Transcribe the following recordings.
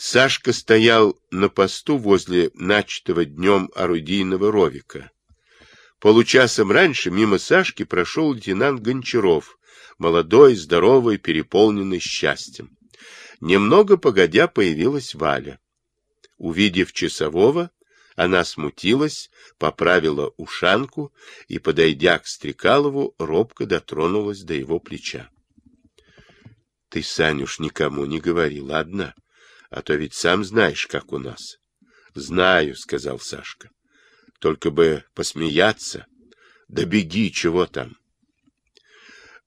Сашка стоял на посту возле начатого днем орудийного ровика. Получасом раньше мимо Сашки прошел лейтенант Гончаров, молодой, здоровый, переполненный счастьем. Немного погодя появилась Валя. Увидев часового, она смутилась, поправила ушанку и, подойдя к Стрекалову, робко дотронулась до его плеча. — Ты, Санюш, никому не говори, ладно? А то ведь сам знаешь, как у нас. — Знаю, — сказал Сашка. — Только бы посмеяться. Да беги, чего там.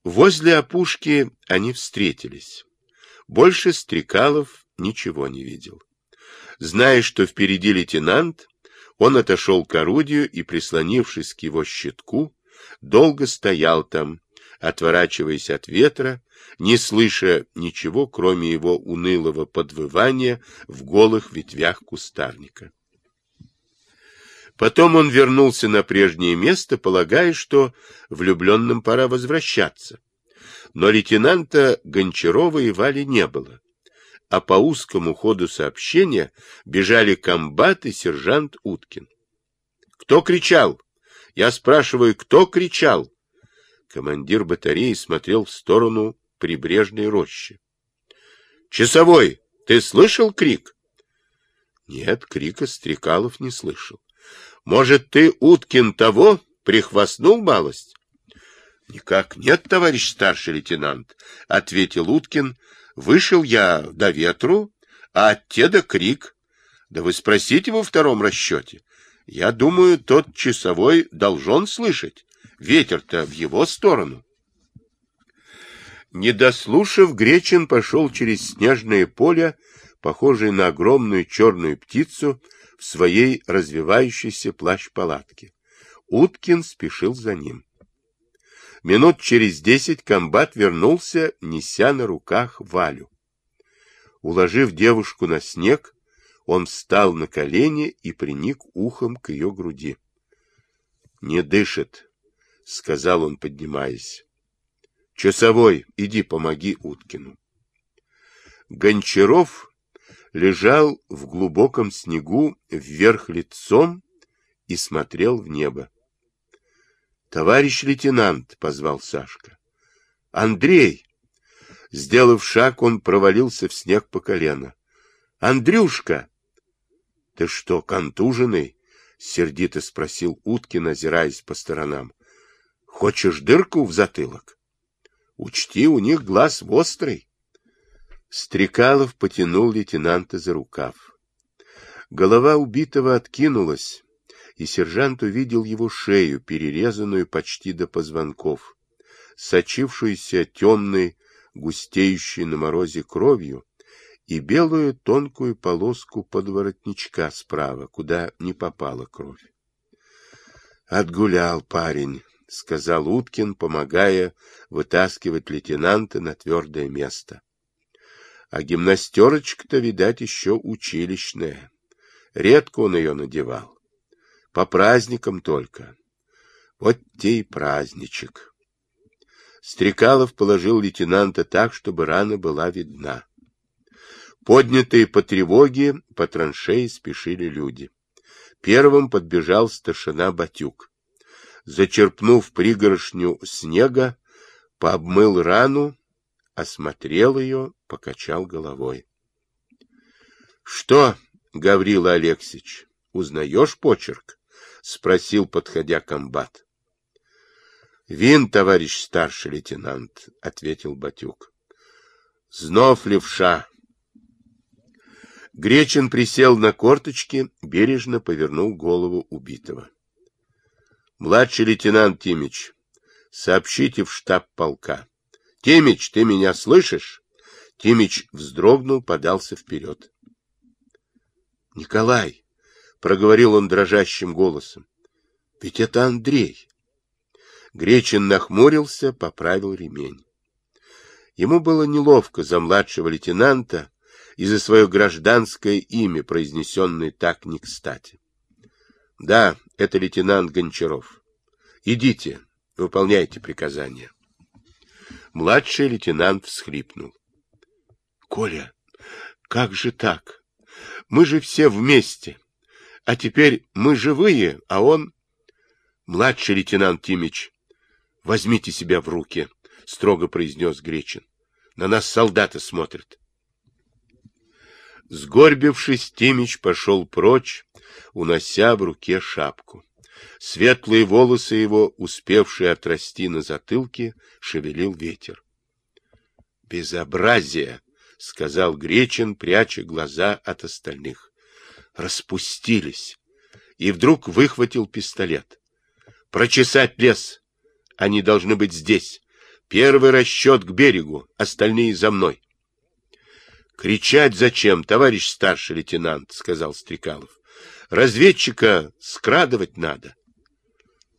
Возле опушки они встретились. Больше Стрекалов ничего не видел. Зная, что впереди лейтенант, он отошел к орудию и, прислонившись к его щитку, долго стоял там, отворачиваясь от ветра, не слыша ничего, кроме его унылого подвывания в голых ветвях кустарника. Потом он вернулся на прежнее место, полагая, что влюбленным пора возвращаться. Но лейтенанта Гончарова и Вали не было а по узкому ходу сообщения бежали комбат и сержант Уткин. «Кто кричал? Я спрашиваю, кто кричал?» Командир батареи смотрел в сторону прибрежной рощи. «Часовой, ты слышал крик?» Нет, крика Стрекалов не слышал. «Может, ты, Уткин, того прихвастнул малость?» «Никак нет, товарищ старший лейтенант», — ответил Уткин, — Вышел я до ветру, а от теда крик. Да вы спросите во втором расчете. Я думаю, тот часовой должен слышать. Ветер-то в его сторону. Не дослушав, Гречин пошел через снежное поле, похожее на огромную черную птицу, в своей развивающейся плащ-палатке. Уткин спешил за ним. Минут через десять комбат вернулся, неся на руках Валю. Уложив девушку на снег, он встал на колени и приник ухом к ее груди. — Не дышит, — сказал он, поднимаясь. — Часовой, иди помоги Уткину. Гончаров лежал в глубоком снегу вверх лицом и смотрел в небо. Товарищ лейтенант, — позвал Сашка. Андрей! Сделав шаг, он провалился в снег по колено. Андрюшка! Ты что, контуженный? — сердито спросил Уткин, озираясь по сторонам. Хочешь дырку в затылок? Учти, у них глаз острый. Стрекалов потянул лейтенанта за рукав. Голова убитого откинулась, и сержант увидел его шею, перерезанную почти до позвонков, сочившуюся темной, густеющей на морозе кровью, и белую тонкую полоску подворотничка справа, куда не попала кровь. «Отгулял парень», — сказал Уткин, помогая вытаскивать лейтенанта на твердое место. А гимнастерочка-то, видать, еще училищная. Редко он ее надевал. По праздникам только. Вот те и праздничек. Стрекалов положил лейтенанта так, чтобы рана была видна. Поднятые по тревоге, по траншеи спешили люди. Первым подбежал старшина Батюк. Зачерпнув пригоршню снега, пообмыл рану, осмотрел ее, покачал головой. — Что, Гаврила Алексеевич, узнаешь почерк? — спросил, подходя комбат. — Вин, товарищ старший лейтенант, — ответил Батюк. — Знов левша. Гречин присел на корточки, бережно повернул голову убитого. — Младший лейтенант Тимич, сообщите в штаб полка. — Тимич, ты меня слышишь? Тимич вздрогнул, подался вперед. — Николай! проговорил он дрожащим голосом. Ведь это Андрей. Гречин нахмурился, поправил ремень. Ему было неловко за младшего лейтенанта и за свое гражданское имя, произнесенное так не кстати. Да, это лейтенант Гончаров. Идите, выполняйте приказания. Младший лейтенант всхлипнул. — Коля, как же так? Мы же все вместе. А теперь мы живые, а он... Младший лейтенант Тимич, возьмите себя в руки, — строго произнес Гречин. На нас солдаты смотрят. Сгорбившись, Тимич пошел прочь, унося в руке шапку. Светлые волосы его, успевшие отрасти на затылке, шевелил ветер. «Безобразие!» — сказал Гречин, пряча глаза от остальных. Распустились. И вдруг выхватил пистолет. «Прочесать лес! Они должны быть здесь. Первый расчет к берегу, остальные за мной». «Кричать зачем, товарищ старший лейтенант?» — сказал Стрекалов. «Разведчика скрадывать надо».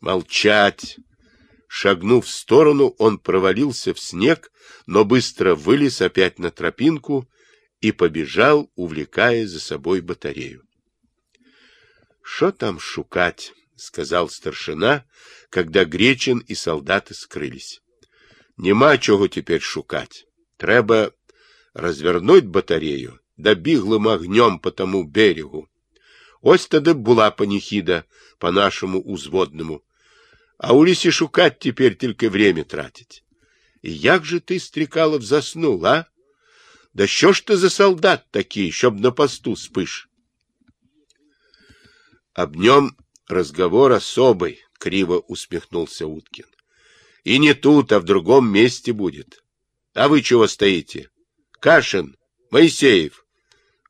«Молчать!» Шагнув в сторону, он провалился в снег, но быстро вылез опять на тропинку и побежал, увлекая за собой батарею. — Что там шукать? — сказал старшина, когда Гречин и солдаты скрылись. — Нема чого теперь шукать. Треба развернуть батарею да біглим огнем по тому берегу. Ось тоді була паніхіда по нашому узводному. А у лісі шукать теперь только время тратить. И як же ты, Стрекалов, заснул, а? Да що ж ты за солдат такие, чтоб на посту спишь? Об нем разговор особый, — криво усмехнулся Уткин. И не тут, а в другом месте будет. А вы чего стоите? Кашин, Моисеев,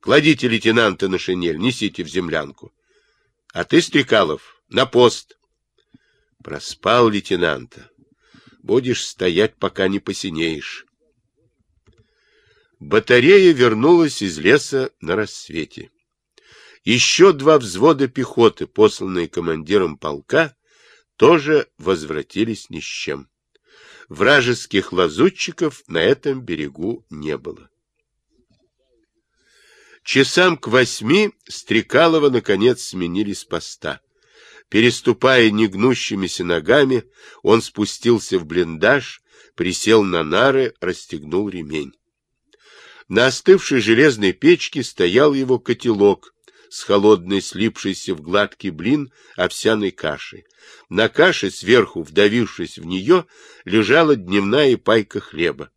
кладите лейтенанта на шинель, несите в землянку. А ты, Стрекалов, на пост. Проспал лейтенанта. Будешь стоять, пока не посинеешь. Батарея вернулась из леса на рассвете. Еще два взвода пехоты, посланные командиром полка, тоже возвратились ни с чем. Вражеских лазутчиков на этом берегу не было. Часам к восьми Стрекалова, наконец, сменили с поста. Переступая негнущимися ногами, он спустился в блиндаж, присел на нары, расстегнул ремень. На остывшей железной печке стоял его котелок с холодной, слипшейся в гладкий блин овсяной кашей. На каше, сверху вдавившись в нее, лежала дневная пайка хлеба.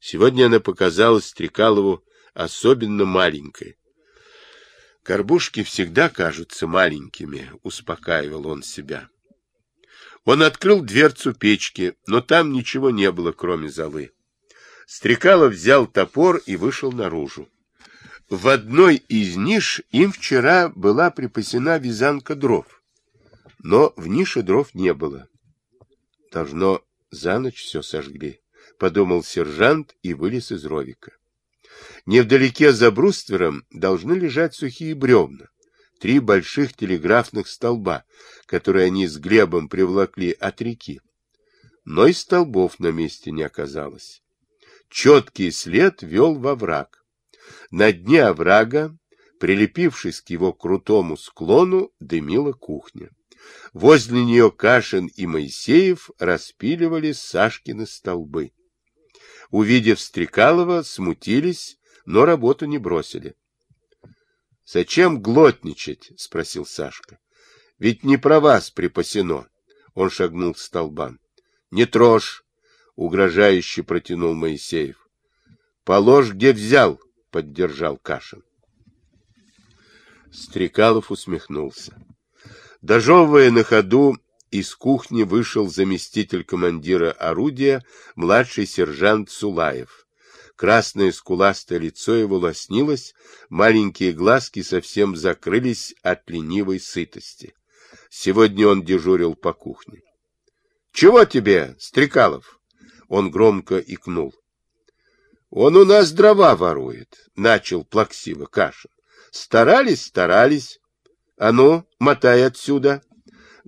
Сегодня она показалась Стрекалову особенно маленькой. Горбушки всегда кажутся маленькими, успокаивал он себя. Он открыл дверцу печки, но там ничего не было, кроме золы. Стрекалов взял топор и вышел наружу. В одной из ниш им вчера была припасена вязанка дров, но в нише дров не было. Должно, за ночь все сожгли, — подумал сержант и вылез из ровика. Невдалеке за бруствером должны лежать сухие бревна, три больших телеграфных столба, которые они с Глебом привлекли от реки. Но и столбов на месте не оказалось. Четкий след вел во враг. На дне оврага, прилепившись к его крутому склону, дымила кухня. Возле нее Кашин и Моисеев распиливали Сашкины столбы. Увидев Стрекалова, смутились но работу не бросили. — Зачем глотничать? — спросил Сашка. — Ведь не про вас припасено. Он шагнул к столбам. — Не трожь! — угрожающе протянул Моисеев. — Положь, где взял! — поддержал Кашин. Стрекалов усмехнулся. Дожевывая на ходу, из кухни вышел заместитель командира орудия, младший сержант Сулаев. Красное скуластое лицо его лоснилось, маленькие глазки совсем закрылись от ленивой сытости. Сегодня он дежурил по кухне. — Чего тебе, Стрекалов? Он громко икнул. — Он у нас дрова ворует, — начал плаксиво Кашин. — Старались, старались. А ну, мотай отсюда.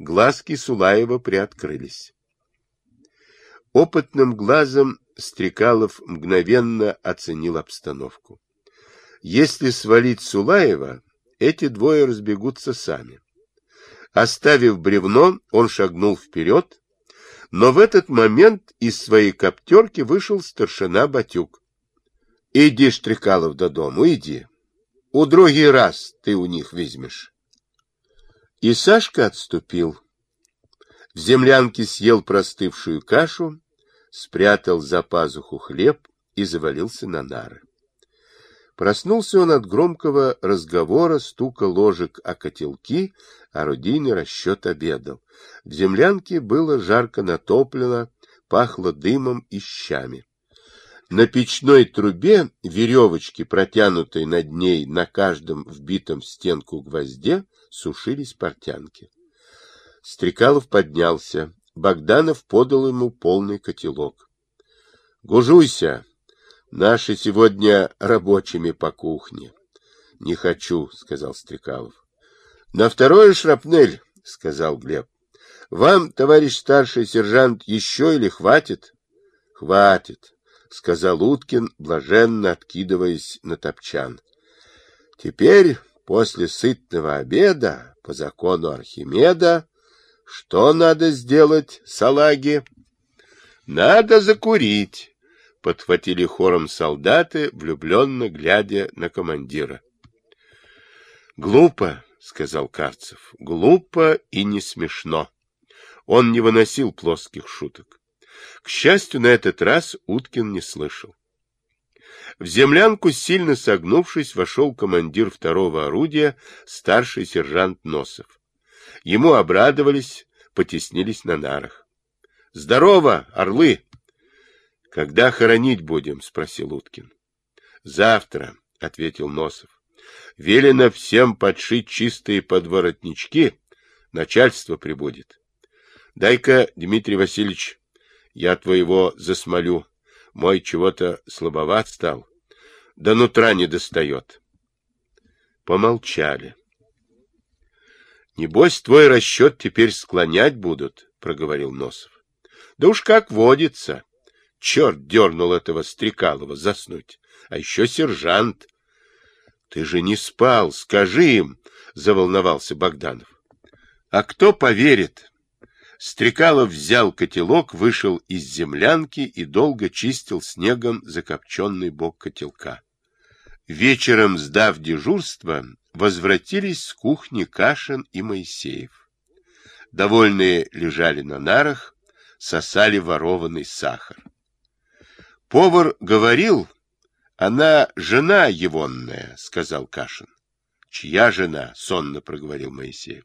Глазки Сулаева приоткрылись. Опытным глазом Стрекалов мгновенно оценил обстановку. Если свалить Сулаева, эти двое разбегутся сами. Оставив бревно, он шагнул вперед, но в этот момент из своей коптерки вышел старшина Батюк. — Иди, Стрекалов, до дому, иди. У другий раз ты у них возьмешь. И Сашка отступил. В землянке съел простывшую кашу, спрятал за пазуху хлеб и завалился на нары. Проснулся он от громкого разговора, стука ложек о котелки, орудийный расчет обедал. В землянке было жарко натоплено, пахло дымом и щами. На печной трубе веревочки, протянутой над ней на каждом вбитом в стенку гвозде, сушились портянки. Стрекалов поднялся. Богданов подал ему полный котелок. — Гужуйся! Наши сегодня рабочими по кухне. — Не хочу, — сказал Стрекалов. — На второе шрапнель, — сказал Глеб. — Вам, товарищ старший сержант, еще или хватит? — Хватит, — сказал Уткин, блаженно откидываясь на топчан. — Теперь, после сытного обеда, по закону Архимеда, что надо сделать, салаги? — Надо закурить — подхватили хором солдаты, влюбленно глядя на командира. — Глупо, — сказал Карцев, — глупо и не смешно. Он не выносил плоских шуток. К счастью, на этот раз Уткин не слышал. В землянку, сильно согнувшись, вошел командир второго орудия, старший сержант Носов. Ему обрадовались, потеснились на нарах. — Здорово, орлы! — Когда хоронить будем? — спросил Уткин. — Завтра, — ответил Носов. — Велено всем подшить чистые подворотнички. Начальство прибудет. Дай-ка, Дмитрий Васильевич, я твоего засмолю. Мой чего-то слабоват стал. До нутра не достает. Помолчали. — Небось, твой расчет теперь склонять будут, — проговорил Носов. — Да уж как водится. Черт дернул этого Стрекалова заснуть. А еще сержант. — Ты же не спал, скажи им, — заволновался Богданов. — А кто поверит? Стрекалов взял котелок, вышел из землянки и долго чистил снегом закопченный бок котелка. Вечером, сдав дежурство, возвратились с кухни Кашин и Моисеев. Довольные лежали на нарах, сосали ворованный сахар. Повар говорил, она жена егонная, сказал Кашин. Чья жена? сонно проговорил Моисеев.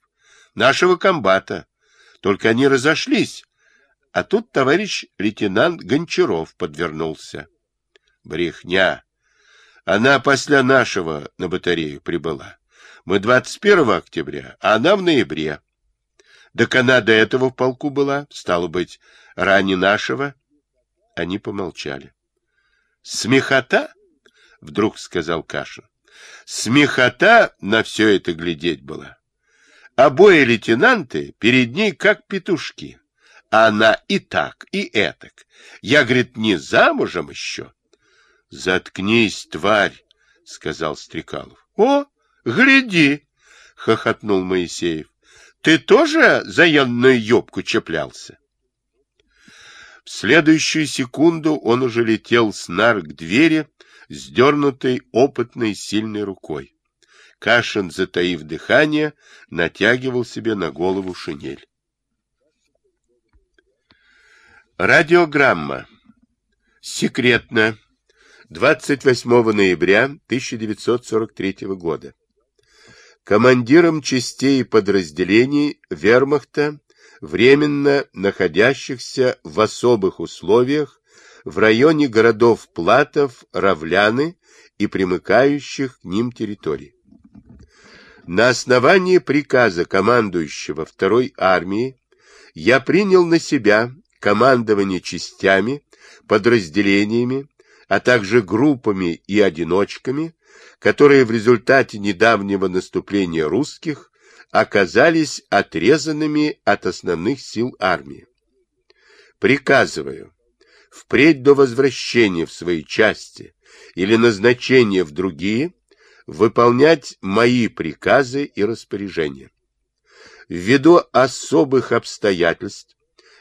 Нашего комбата. Только они разошлись. А тут товарищ лейтенант Гончаров подвернулся. Брехня. Она после нашего на батарею прибыла. Мы 21 октября, а она в ноябре. Так она до этого в полку была, стало быть, ранее нашего. Они помолчали. «Смехота?» — вдруг сказал Кашин. «Смехота на все это глядеть была. Обои лейтенанты перед ней как петушки. А она и так, и этак. Я, говорит, не замужем еще». «Заткнись, тварь!» — сказал Стрекалов. «О, гляди!» — хохотнул Моисеев. «Ты тоже за янную юбку чеплялся?» В следующую секунду он уже летел с нар к двери, сдернутой опытной сильной рукой. Кашин, затаив дыхание, натягивал себе на голову шинель. Радиограмма. Секретно. 28 ноября 1943 года. Командиром частей и подразделений вермахта временно находящихся в особых условиях в районе городов Платов, Равляны и примыкающих к ним территорий. На основании приказа командующего второй армии я принял на себя командование частями, подразделениями, а также группами и одиночками, которые в результате недавнего наступления русских оказались отрезанными от основных сил армии. Приказываю впредь до возвращения в свои части или назначения в другие выполнять мои приказы и распоряжения. Ввиду особых обстоятельств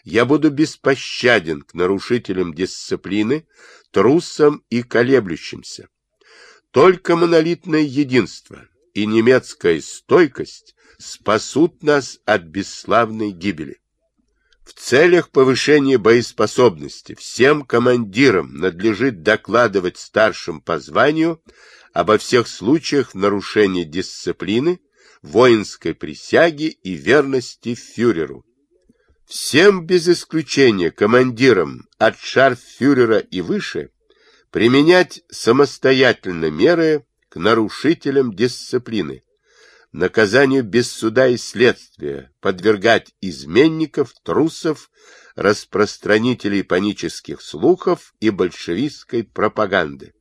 я буду беспощаден к нарушителям дисциплины, трусам и колеблющимся. Только монолитное единство и немецкая стойкость спасут нас от бесславной гибели. В целях повышения боеспособности всем командирам надлежит докладывать старшим по званию обо всех случаях нарушения дисциплины, воинской присяги и верности фюреру. Всем без исключения командирам от шарфюрера и выше применять самостоятельно меры к нарушителям дисциплины, наказанию без суда и следствия, подвергать изменников, трусов, распространителей панических слухов и большевистской пропаганды.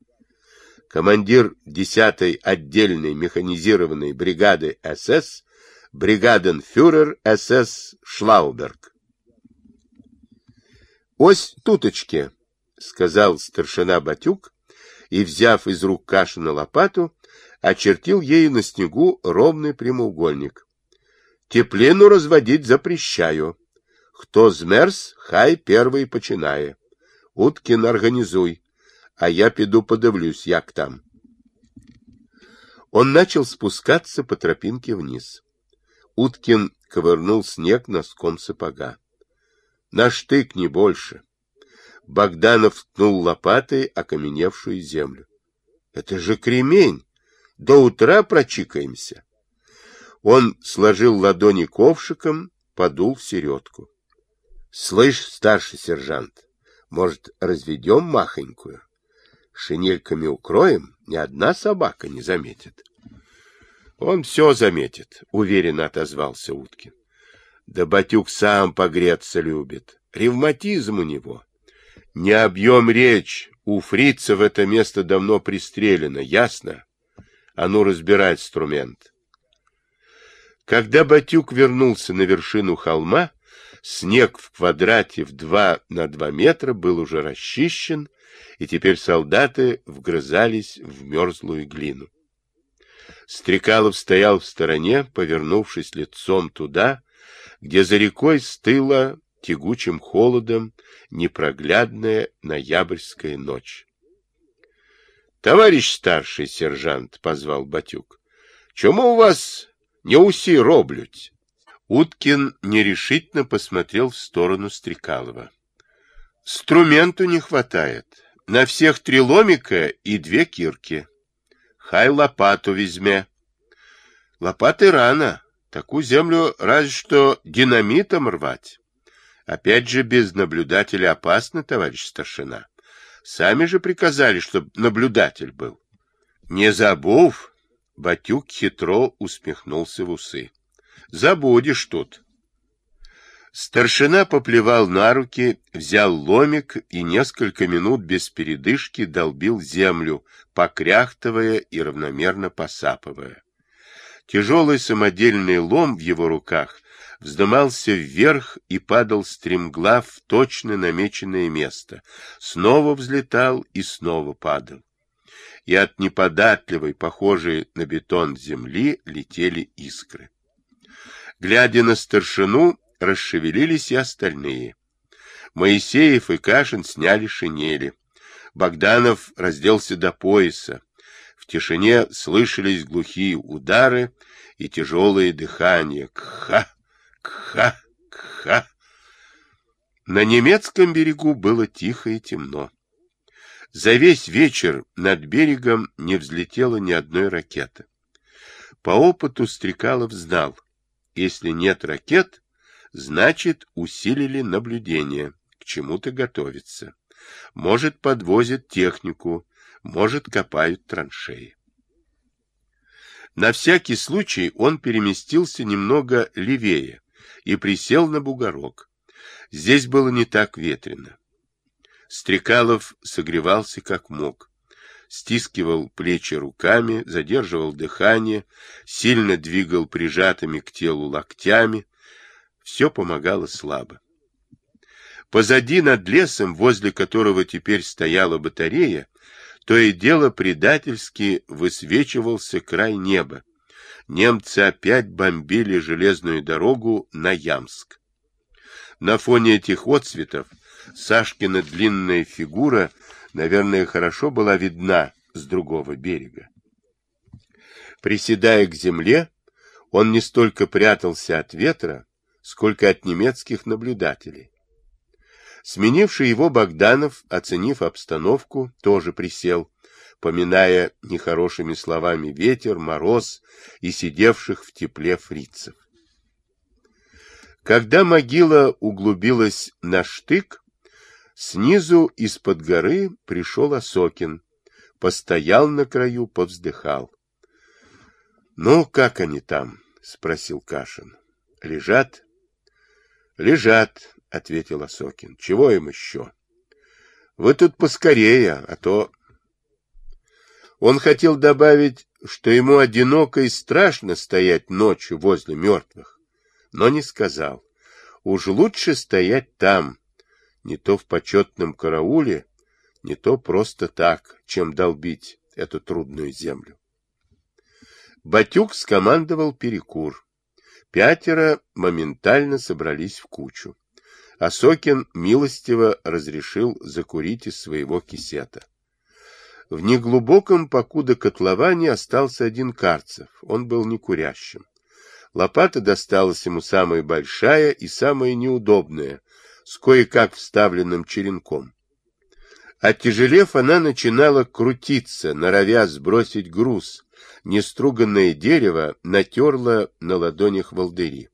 Командир 10-й отдельной механизированной бригады СС, бригаденфюрер СС Шлауберг. «Ось туточки», — сказал старшина Батюк, и, взяв из рук Кашина лопату, очертил ею на снегу ровный прямоугольник. Теплину разводить запрещаю. Кто змерз, хай первый починае. Уткин организуй, а я піду подивлюсь, як там. Он начал спускаться по тропинке вниз. Уткин ковырнул снег носком сапога. На штык не больше. Богданов ткнул лопатой окаменевшую землю. — Это же кремень! До утра прочикаемся. Он сложил ладони ковшиком, подул в середку. — Слышь, старший сержант, может, разведем махонькую? Шинельками укроем, ни одна собака не заметит. — Он все заметит, — уверенно отозвался Уткин. — Да Батюк сам погреться любит. Ревматизм у него. Не объем речь. У фрица в это место давно пристрелено, ясно? А ну, разбирай инструмент. Когда Батюк вернулся на вершину холма, снег в квадрате в два на два метра был уже расчищен, и теперь солдаты вгрызались в мерзлую глину. Стрекалов стоял в стороне, повернувшись лицом туда, где за рекой стыла тягучим холодом непроглядная ноябрьская ночь. — Товарищ старший сержант, — позвал Батюк, — чему у вас не уси роблють? Уткин нерешительно посмотрел в сторону Стрекалова. — Струменту не хватает. На всех три ломика и две кирки. Хай лопату возьме. Лопаты рано. Такую землю разве что динамитом рвать. Опять же, без наблюдателя опасно, товарищ старшина. Сами же приказали, чтобы наблюдатель был. Не забув, Батюк хитро усмехнулся в усы. Забудешь тут. Старшина поплевал на руки, взял ломик и несколько минут без передышки долбил землю, покряхтывая и равномерно посапывая. Тяжелый самодельный лом в его руках вздымался вверх и падал стремглав в точно намеченное место, снова взлетал и снова падал. И от неподатливой, похожей на бетон земли, летели искры. Глядя на старшину, расшевелились и остальные. Моисеев и Кашин сняли шинели. Богданов разделся до пояса. В тишине слышались глухие удары и тяжелое дыхание. Кха! Кха! Кха! На немецком берегу было тихо и темно. За весь вечер над берегом не взлетела ни одной ракеты. По опыту Стрекалов знал, если нет ракет, значит усилили наблюдение, к чему-то готовится. Может, подвозят технику, может, копают траншеи. На всякий случай он переместился немного левее, и присел на бугорок. Здесь было не так ветрено. Стрекалов согревался как мог. Стискивал плечи руками, задерживал дыхание, сильно двигал прижатыми к телу локтями. Все помогало слабо. Позади над лесом, возле которого теперь стояла батарея, то и дело предательски высвечивался край неба немцы опять бомбили железную дорогу на Ямск. На фоне этих отцветов Сашкина длинная фигура, наверное, хорошо была видна с другого берега. Приседая к земле, он не столько прятался от ветра, сколько от немецких наблюдателей. Сменивший его Богданов, оценив обстановку, тоже присел, поминая нехорошими словами ветер, мороз и сидевших в тепле фрицев. Когда могила углубилась на штык, снизу из-под горы пришел Осокин, постоял на краю, повздыхал. — Ну, как они там? — спросил Кашин. — Лежат? — Лежат, — ответил Осокин. — Чего им еще? — Вы тут поскорее, а то... Он хотел добавить, что ему одиноко и страшно стоять ночью возле мертвых но не сказал. Уж лучше стоять там, не то в почетном карауле, не то просто так, чем долбить эту трудную землю. Батюк скомандовал перекур. Пятеро моментально собрались в кучу. Осокин милостиво разрешил закурить из своего кисета. В неглубоком покуда котловане остался один Карцев, он был некурящим. Лопата досталась ему самая большая и самая неудобная, с кое-как вставленным черенком. Оттяжелев, она начинала крутиться, норовя сбросить груз. Неструганное дерево натерло на ладонях волдыри.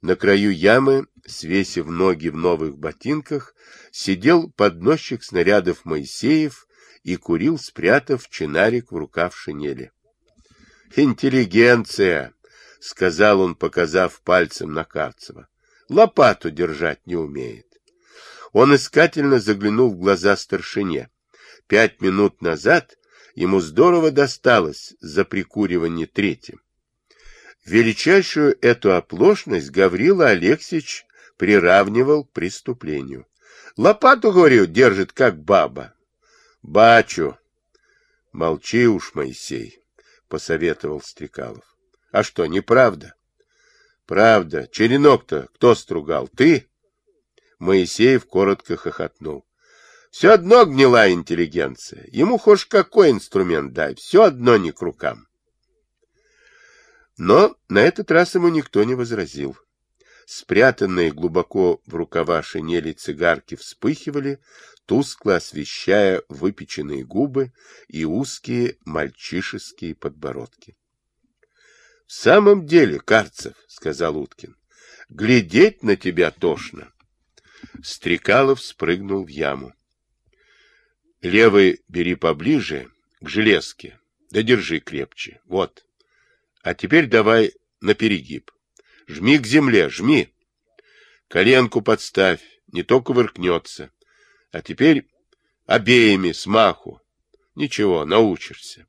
На краю ямы, свесив ноги в новых ботинках, сидел подносчик снарядов Моисеев и курил, спрятав чинарик в рукав шинели. «Интеллигенция!» — сказал он, показав пальцем на Карцева. — Лопату держать не умеет. Он искательно заглянул в глаза старшине. Пять минут назад ему здорово досталось за прикуривание третьим. Величайшую эту оплошность Гаврила Алексеевич приравнивал к преступлению. Лопату, говорю, держит, как баба. Бачу. Молчи уж, Моисей, — посоветовал Стрекалов. А что, неправда? Правда. Черенок-то кто стругал? Ты? Моисеев коротко хохотнул. Все одно гнила интеллигенция. Ему хоть какой инструмент дай, все одно не к рукам. Но на этот раз ему никто не возразил. Спрятанные глубоко в рукава шинели цигарки вспыхивали, тускло освещая выпеченные губы и узкие мальчишеские подбородки. — В самом деле, Карцев, — сказал Уткин, — глядеть на тебя тошно. Стрекалов спрыгнул в яму. — Левый бери поближе, к железке, да держи крепче. Вот. А теперь давай на перегиб. Жми к земле, жми. Коленку подставь, не то кувыркнется. А теперь обеими, смаху. Ничего, научишься.